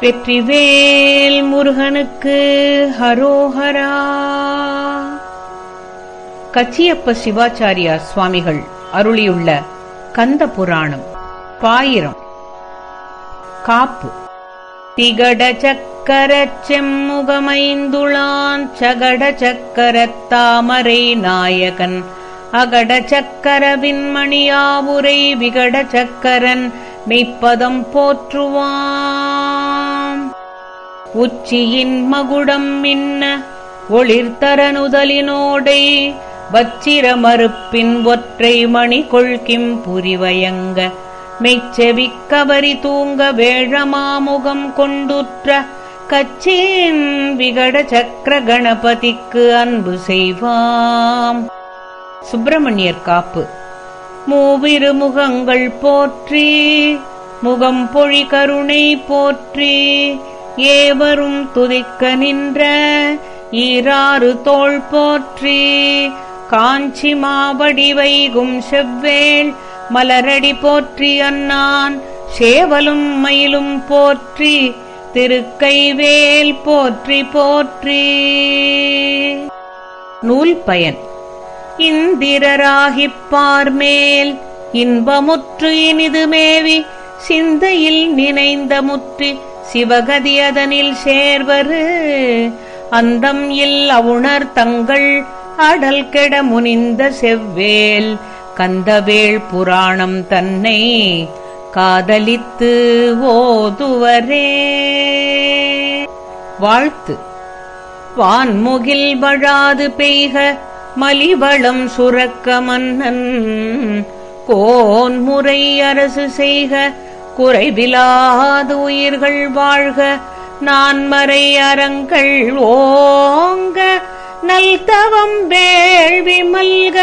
வெற்றிவேல் முருகனுக்கு ஹரோஹரா. கச்சியப்ப சிவாச்சாரியா சுவாமிகள் அருளியுள்ள கந்த புராணம் பாயிரம். காப்பு. திகட சக்கர செம்முகமைந்துளான் சகட சக்கர தாமரை நாயகன். அகட சக்கர விண்மணியாவுரை விகட சக்கரன் மெய்ப்பதம் போற்றுவான். உச்சியின் மகுடம் மின்ன ஒளிர்தரனுதலினோடை வச்சிர மறுப்பின் ஒற்றை மணி கொள்கிம் புரிவயங்க. மெய்ச்செவிக் கவரி தூங்க வேழமாமுகம் கொண்டுற்ற கச்சேன் விகட சக்கர கணபதிக்கு அன்பு செய்வாம். சுப்பிரமணியர் காப்பு. மூவிரு முகங்கள் போற்றி முகம் பொழி கருணை போற்றி ஏவரும் துதிக்க நின்ற ஈராறு தோள் போற்றி காஞ்சி மாவடி வைகும் செவ்வேள் மலரடி போற்றி அண்ணான் சேவலும் மயிலும் போற்றி திருக்கைவேல் போற்றி போற்றி. நூல் பயன். இந்திரராகிப் பார்மேல் இன்பமுற்று இனிது மேவி சிந்தையில் நினைந்த முற்றி சிவகதி அதனில் சேர்வரு. அந்தம் இல் அவுணர் தங்கள் அடல் கெட முனிந்த செவ்வேல். கந்தவேள் புராணம் தன்னை காதலித்து ஓதுவரே. வாழ்த்து. வான்முகில் வழாது பெய்க மலிவளம் சுரக்க மன்னன். கோன்முறை அரசு செய்க குறைவிலாது உயிர்கள் வாழ்க. நான்மறை அறங்கள் ஓங்க. நல்தவம் வேள்வி மல்க.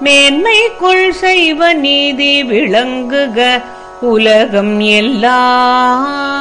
மேன்மை கொள் செய்வ நீதி விளங்குக. உலகம் எல்லாம்